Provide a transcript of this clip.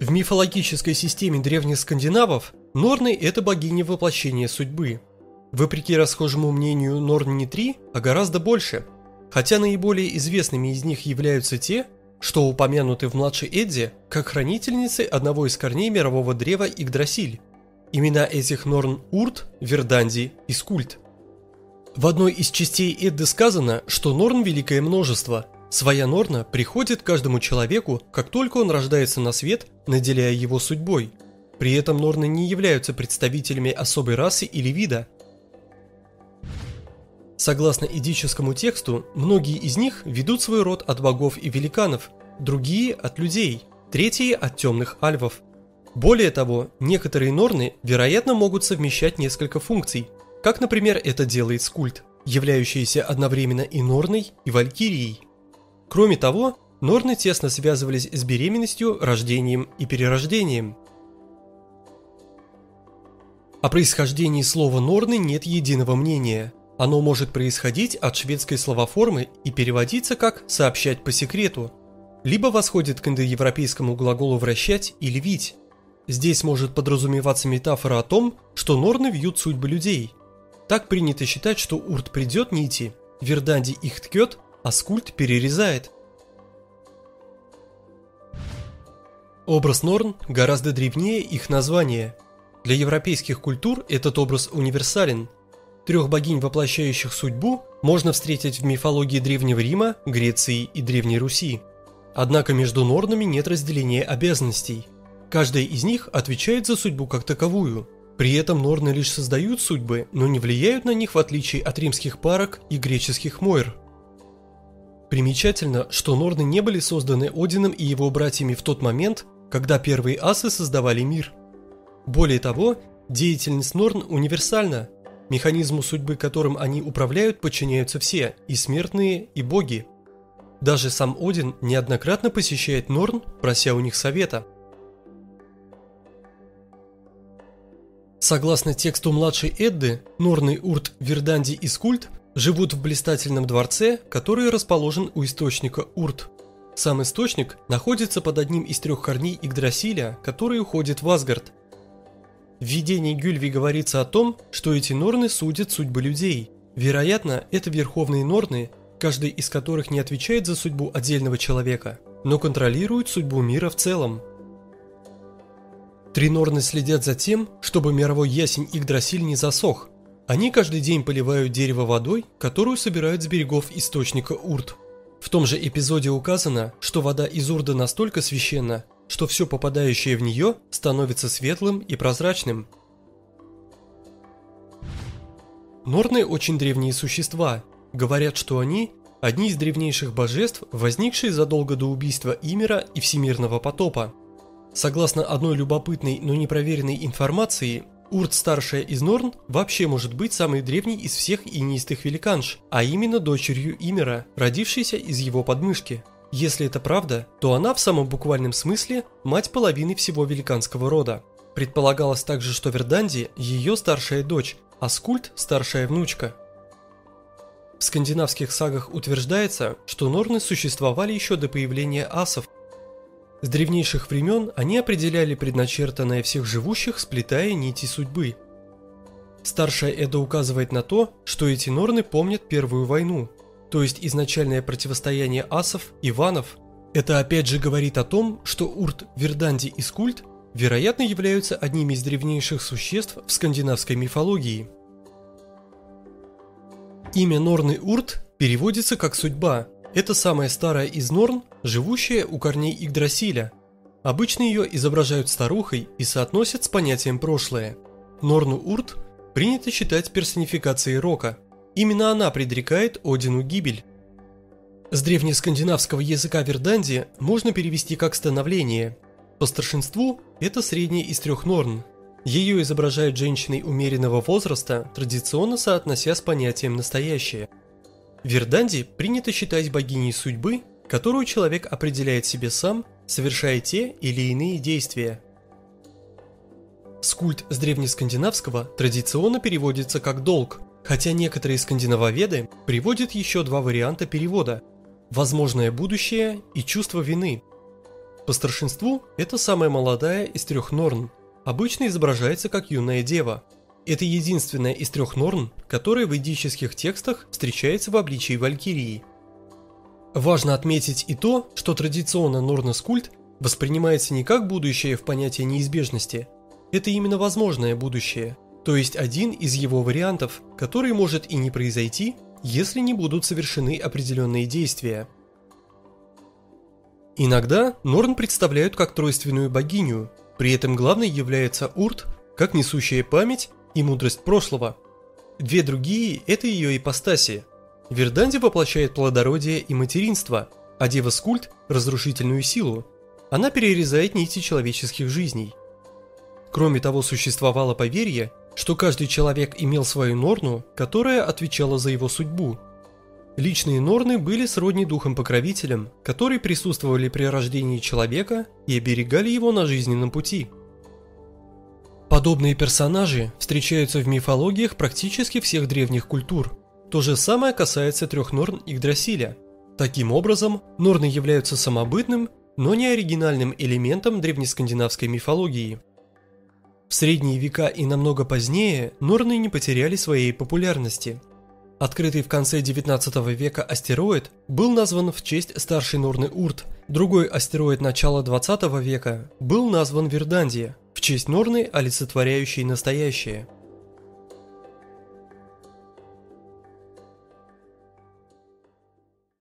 В мифологической системе древних скандинавов Норны – это богини воплощения судьбы. Вопреки расхожему мнению, Норн не три, а гораздо больше. Хотя наиболее известными из них являются те, что упомянуты в младшей Эдде как хранительницы одного из корней мирового древа Игдрасиль. Имена этих Норн – Урт, Верданди и Скульт. В одной из частей Эдды сказано, что Норн – великое множество – Своя Норна приходит каждому человеку, как только он рождается на свет, наделяя его судьбой. При этом Норны не являются представителями особой расы или вида. Согласно идическому тексту, многие из них ведут свой род от богов и великанов, другие – от людей, третьи – от темных альвов. Более того, некоторые Норны, вероятно, могут совмещать несколько функций, как, например, это делает Скульт, являющийся одновременно и Норной, и Валькирией. Кроме того, норны тесно связывались с беременностью, рождением и перерождением. О происхождении слова «норны» нет единого мнения. Оно может происходить от шведской словоформы и переводиться как «сообщать по секрету», либо восходит к индоевропейскому глаголу «вращать» или «вить». Здесь может подразумеваться метафора о том, что норны вьют судьбы людей. Так принято считать, что урт придет нити, верданди их ткет, а скульт перерезает. Образ Норн гораздо древнее их названия. Для европейских культур этот образ универсален. Трех богинь, воплощающих судьбу, можно встретить в мифологии Древнего Рима, Греции и Древней Руси. Однако между Норнами нет разделения обязанностей. Каждая из них отвечает за судьбу как таковую. При этом Норны лишь создают судьбы, но не влияют на них в отличие от римских парок и греческих мойр. Примечательно, что Норны не были созданы Одином и его братьями в тот момент, когда первые асы создавали мир. Более того, деятельность Норн универсальна. Механизму судьбы, которым они управляют, подчиняются все, и смертные, и боги. Даже сам Один неоднократно посещает Норн, прося у них совета. Согласно тексту младшей Эдды, Норны, Урт, Верданди и Скульт живут в блистательном дворце, который расположен у источника Урт. Сам источник находится под одним из трех корней Игдрасиля, который уходит в Асгард. В видении Гюльви говорится о том, что эти норны судят судьбы людей. Вероятно, это верховные норны, каждый из которых не отвечает за судьбу отдельного человека, но контролирует судьбу мира в целом. Три норны следят за тем, чтобы мировой ясень Игдрасиль не засох – они каждый день поливают дерево водой, которую собирают с берегов источника Урт. В том же эпизоде указано, что вода из Урда настолько священна, что все попадающее в нее становится светлым и прозрачным. Норны очень древние существа. Говорят, что они – одни из древнейших божеств, возникшие задолго до убийства Имера и всемирного потопа. Согласно одной любопытной, но непроверенной информации, Урт старшая из Норн вообще может быть самой древней из всех инистых великанш, а именно дочерью Имера, родившейся из его подмышки. Если это правда, то она в самом буквальном смысле мать половины всего великанского рода. Предполагалось также, что Верданди – ее старшая дочь, а Скульт – старшая внучка. В скандинавских сагах утверждается, что Норны существовали еще до появления асов, с древнейших времен они определяли предначертанное всех живущих, сплетая нити судьбы. Старшая Эда указывает на то, что эти норны помнят Первую войну, то есть изначальное противостояние асов и ванов. Это опять же говорит о том, что Урт, Верданди и Скульт вероятно являются одними из древнейших существ в скандинавской мифологии. Имя Норны Урт переводится как «судьба», это самая старая из норн, живущая у корней Игдрасиля. Обычно ее изображают старухой и соотносят с понятием прошлое. Норну Урт принято считать персонификацией Рока. Именно она предрекает Одину гибель. С древнескандинавского языка Верданди можно перевести как «становление». По старшинству это средняя из трех норн. Ее изображают женщиной умеренного возраста, традиционно соотнося с понятием «настоящее». В Верданде принято считать богиней судьбы, которую человек определяет себе сам, совершая те или иные действия. Скульт с древнескандинавского традиционно переводится как «долг», хотя некоторые скандинавоведы приводят еще два варианта перевода – «возможное будущее» и «чувство вины». По старшинству это самая молодая из трех норн, обычно изображается как юная дева. Это единственная из трех норн, которая в ведических текстах встречается в обличии Валькирии. Важно отметить и то, что традиционно Норнескульт воспринимается не как будущее в понятии неизбежности, это именно возможное будущее, то есть один из его вариантов, который может и не произойти, если не будут совершены определенные действия. Иногда Норн представляют как тройственную богиню, при этом главной является Урт, как несущая память и мудрость прошлого. Две другие – это ее ипостаси. Верданди воплощает плодородие и материнство, а Дева Скульт – разрушительную силу. Она перерезает нити человеческих жизней. Кроме того, существовало поверье, что каждый человек имел свою Норну, которая отвечала за его судьбу – Личные норны были сродни духом-покровителям, которые присутствовали при рождении человека и оберегали его на жизненном пути. Подобные персонажи встречаются в мифологиях практически всех древних культур. То же самое касается трех норн Игдрасиля. Таким образом, норны являются самобытным, но не оригинальным элементом древнескандинавской мифологии. В средние века и намного позднее норны не потеряли своей популярности – Открытый в конце 19 века астероид был назван в честь старшей Норны Урт. Другой астероид начала 20 века был назван Вердандия, в честь Норны, олицетворяющей настоящее.